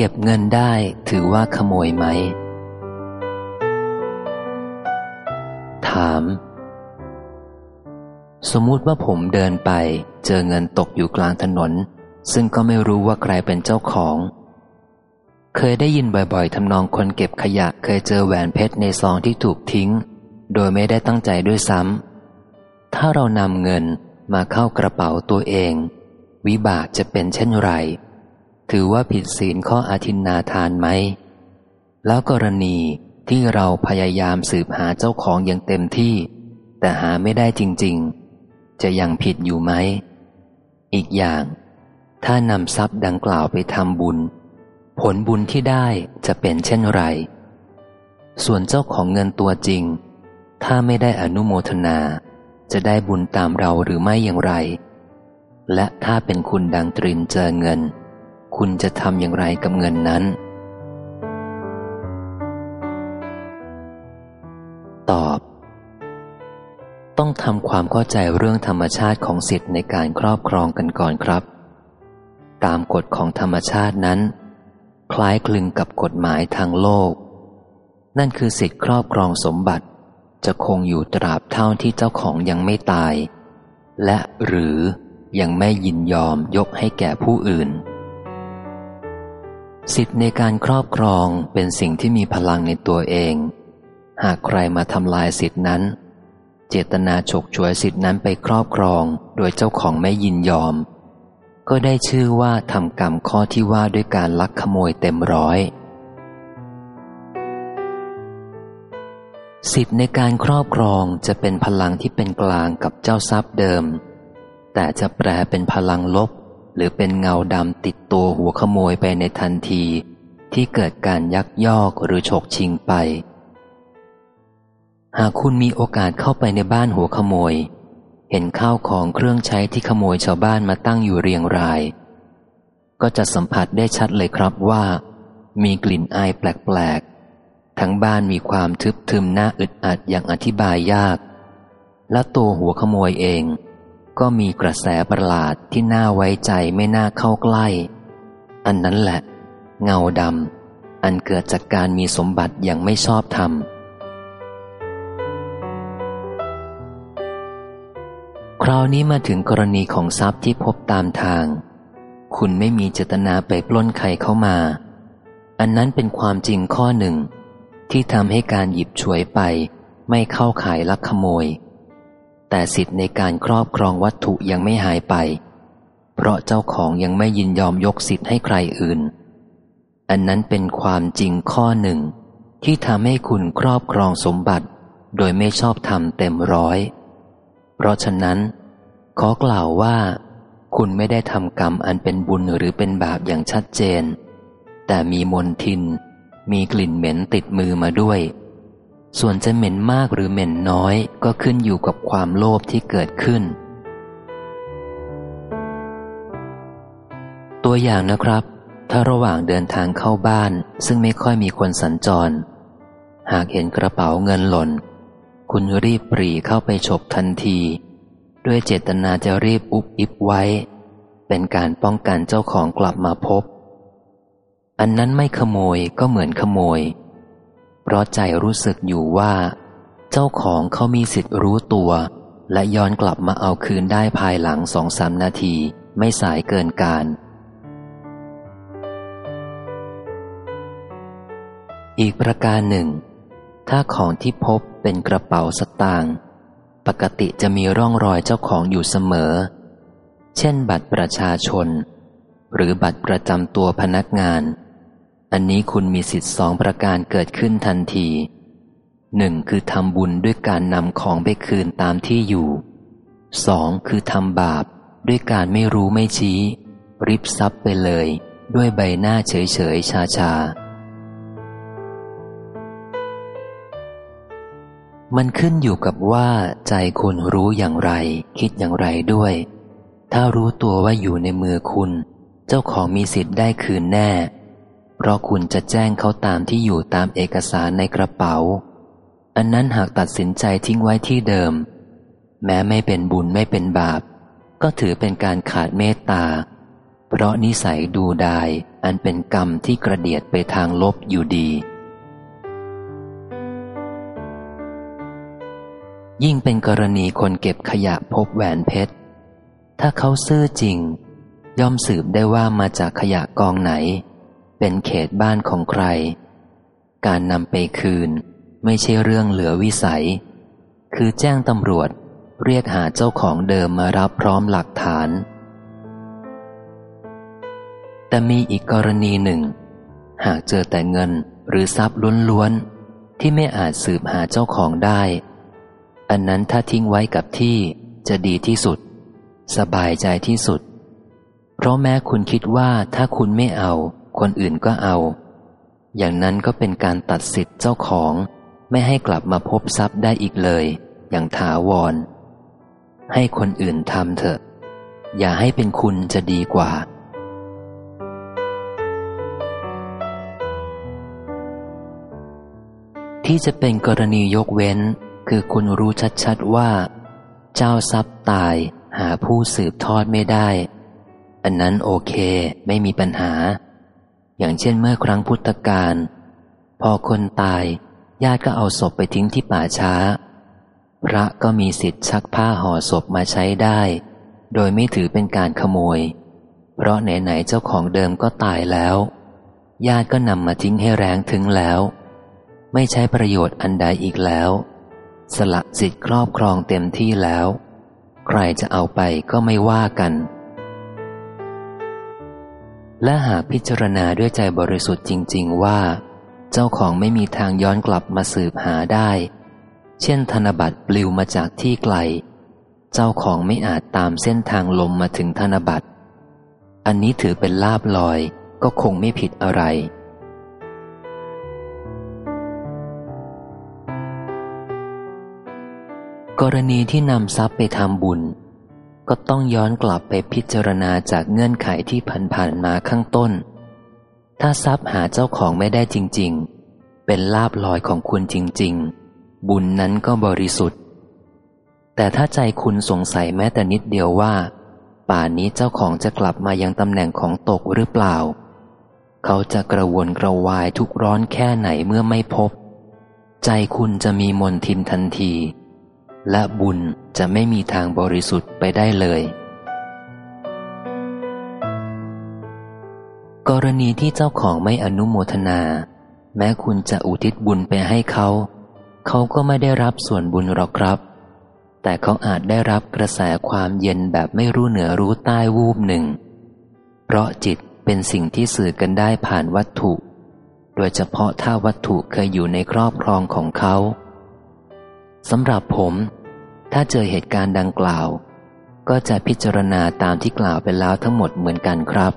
เก็บเงินได้ถือว่าขโมยไหม ถาม สมมุติว่าผมเดินไปเจอเงินตกอยู่กลางถนน ซึ่งก็ไม่รู้ว่าใครเป็นเจ้าของ เคยได้ยินบ่อยๆทำนองคนเก็บขยะเคยเจอแหวนเพชรในซองที่ถูกทิ้ง โดยไม่ได้ตั้งใจด้วยซ้ำถ้าเรานำเงินมาเข้ากระเป๋าตัวเอง วิบากจะเป็นเช่นไร ถือว่าผิดศีลข้ออาทินนาทานไหม แล้วกรณีที่เราพยายามสืบหาเจ้าของอย่างเต็มที่ แต่หาไม่ได้จริง ๆ จะยังผิดอยู่ไหม อีกอย่าง ถ้านำทรัพย์ดังกล่าวไปทำบุญ ผลบุญที่ได้จะเป็นเช่นไร ส่วนเจ้าของเงินตัวจริง ถ้าไม่ได้อนุโมทนา จะได้บุญตามเราหรือไม่อย่างไร และถ้าเป็นคุณดังตรินเจอเงิน คุณจะทำอย่างไรกับเงินนั้น ตอบ ต้องทำความเข้าใจเรื่องธรรมชาติของสิทธิ์ในการครอบครองกันก่อนครับ ตามกฎของธรรมชาตินั้น คล้ายคลึงกับกฎหมายทางโลก นั่นคือสิทธิครอบครองสมบัติ จะคงอยู่ตราบเท่าที่เจ้าของยังไม่ตาย และหรือยังไม่ยินยอมยกให้แก่ผู้อื่น สิทธิในการครอบครองเป็นสิ่งที่มีพลังในตัวเอง หากใครมาทำลายสิทธินั้น เจตนาฉกฉวยสิทธินั้นไปครอบครองโดยเจ้าของไม่ยินยอม ก็ได้ชื่อว่าทำกรรมข้อที่ว่าด้วยการลักขโมยเต็มร้อย สิทธิในการครอบครองจะเป็นพลังที่เป็นกลางกับเจ้าทรัพย์เดิม แต่จะแปลเป็นพลังลบ หรือเป็นเงาดำติดตัวหัวขโมยไปในทันที ที่เกิดการยักยอกหรือฉกชิงไป หากคุณมีโอกาสเข้าไปในบ้านหัวขโมย เห็นข้าวของเครื่องใช้ที่ขโมยชาวบ้านมาตั้งอยู่เรียงราย ก็จะสัมผัสได้ชัดเลยครับว่า มีกลิ่นอายแปลกๆ ทั้งบ้านมีความทึบทึมน่าอึดอัดอย่างอธิบายยาก และตัวหัวขโมยเอง ก็มีกระแสประหลาดที่น่าไว้ใจไม่น่าเข้าใกล้ อันนั้นแหละ เงาดำอันเกิดจากการมีสมบัติอย่างไม่ชอบธรรม คราวนี้มาถึงกรณีของทรัพย์ที่พบตามทาง คุณไม่มีเจตนาไปปล้นใครเข้ามา อันนั้นเป็นความจริงข้อหนึ่ง ที่ทำให้การหยิบฉวยไปไม่เข้าขายลักขโมย แต่สิทธิ์ในการครอบครองวัตถุยังไม่หายไป เพราะเจ้าของยังไม่ยินยอมยกสิทธิ์ให้ใครอื่น อันนั้นเป็นความจริงข้อหนึ่ง ที่ทำให้คุณครอบครองสมบัติ โดยไม่ชอบธรรมเต็มร้อย เพราะฉะนั้น ขอกล่าวว่า คุณไม่ได้ทำกรรมอันเป็นบุญหรือเป็นบาปอย่างชัดเจน แต่มีมนทิน มีกลิ่นเหม็นติดมือมาด้วย ส่วนจะเหม็นมากหรือเหม็นน้อยก็ขึ้นอยู่กับความโลภที่เกิดขึ้น ตัวอย่างนะครับ ถ้าระหว่างเดินทางเข้าบ้านซึ่งไม่ค่อยมีคนสัญจร หากเห็นกระเป๋าเงินหล่น คุณรีบปรีเข้าไปฉกทันที ด้วยเจตนาจะรีบอุบอิบไว้ เป็นการป้องกันเจ้าของกลับมาพบ อันนั้นไม่ขโมยก็เหมือนขโมย เพราะใจรู้สึกอยู่ว่า เจ้าของเขามีสิทธิ์รู้ตัว และย้อนกลับมาเอาคืนได้ภายหลังสองสามนาทีไม่สายเกินการ อีกประการหนึ่ง ถ้าของที่พบเป็นกระเป๋าสตางค์ปกติจะมีร่องรอยเจ้าของอยู่เสมอ เช่นบัตรประชาชน หรือบัตรประจำตัวพนักงาน อันนี้คุณมีสิทธิสองประการเกิดขึ้นทันทีหนึ่งคือทำบุญด้วยการนำของไปคืนตามที่อยู่สองคือทำบาปด้วยการไม่รู้ไม่ชี้ ริบทรัพย์ไปเลย ด้วยใบหน้าเฉยเฉยชาชา มันขึ้นอยู่กับว่าใจคุณรู้อย่างไร คิดอย่างไรด้วย ถ้ารู้ตัวว่าอยู่ในมือคุณ เจ้าของมีสิทธิ์ได้คืนแน่ เพราะคุณจะแจ้งเขาตามที่อยู่ตามเอกสารในกระเป๋า อันนั้นหากตัดสินใจทิ้งไว้ที่เดิม แม้ไม่เป็นบุญไม่เป็นบาป ก็ถือเป็นการขาดเมตตา เพราะนิสัยดูดายอันเป็นกรรมที่กระเดียดไปทางลบอยู่ดี ยิ่งเป็นกรณีคนเก็บขยะพบแหวนเพชร ถ้าเขาซื่อจริง ย่อมสืบได้ว่ามาจากขยะกองไหน เป็นเขตบ้านของใคร การนำไปคืนไม่ใช่เรื่องเหลือวิสัย คือแจ้งตำรวจเรียกหาเจ้าของเดิมมารับพร้อมหลักฐาน แต่มีอีกกรณีหนึ่ง หากเจอแต่เงินหรือทรัพย์ล้วนๆ ที่ไม่อาจสืบหาเจ้าของได้ อันนั้นถ้าทิ้งไว้กับที่จะดีที่สุด สบายใจที่สุด เพราะแม้คุณคิดว่าถ้าคุณไม่เอา คนอื่นก็เอา อย่างนั้นก็เป็นการตัดสิทธิ์เจ้าของ ไม่ให้กลับมาพบทรัพย์ได้อีกเลย อย่างถาวร ให้คนอื่นทำเถอะ อย่าให้เป็นคุณจะดีกว่าที่จะเป็นกรณียกเว้น คือคุณรู้ชัดๆว่า เจ้าทรัพย์ตายหาผู้สืบทอดไม่ได้ อันนั้นโอเคไม่มีปัญหา อย่างเช่นเมื่อครั้งพุทธกาลพอคนตาย ญาติก็เอาศพไปทิ้งที่ป่าช้า พระก็มีสิทธิ์ชักผ้าห่อศพมาใช้ได้ โดยไม่ถือเป็นการขโมย เพราะไหนๆเจ้าของเดิมก็ตายแล้ว ญาติก็นำมาทิ้งให้แรงถึงแล้ว ไม่ใช้ประโยชน์อันใดอีกแล้ว สละสิทธิ์ครอบครองเต็มที่แล้ว ใครจะเอาไปก็ไม่ว่ากัน และหากพิจารณาด้วยใจบริสุทธิ์จริง ๆ ว่า เจ้าของไม่มีทางย้อนกลับมาสืบหาได้ เช่นธนบัตรปลิวมาจากที่ไกล เจ้าของไม่อาจตามเส้นทางลมมาถึงธนบัตร อันนี้ถือเป็นลาบลอยก็คงไม่ผิดอะไร กรณีที่นำทรัพย์ไปทำบุญ ก็ต้องย้อนกลับไปพิจารณาจากเงื่อนไขที่ผ่านๆมาข้างต้น ถ้าทรัพย์หาเจ้าของไม่ได้จริง ๆ เป็นลาบลอยของคุณจริง ๆ บุญนั้นก็บริสุทธิ์ แต่ถ้าใจคุณสงสัยแม้แต่นิดเดียวว่า ป่านนี้เจ้าของจะกลับมายังตำแหน่งของตกหรือเปล่า เขาจะกระวนกระวายทุกร้อนแค่ไหนเมื่อไม่พบ ใจคุณจะมีมนทินทันที และบุญจะไม่มีทางบริสุทธิ์ไปได้เลย กรณีที่เจ้าของไม่อนุโมทนา แม้คุณจะอุทิศบุญไปให้เขา เขาก็ไม่ได้รับส่วนบุญหรอกครับ แต่เขาอาจได้รับกระแสความเย็นแบบไม่รู้เหนือรู้ใต้วูบหนึ่ง เพราะจิตเป็นสิ่งที่สื่อกันได้ผ่านวัตถุ โดยเฉพาะถ้าวัตถุเคยอยู่ในครอบครองของเขาสำหรับผม ถ้าเจอเหตุการณ์ดังกล่าว ก็จะพิจารณาตามที่กล่าวไปแล้วทั้งหมดเหมือนกันครับ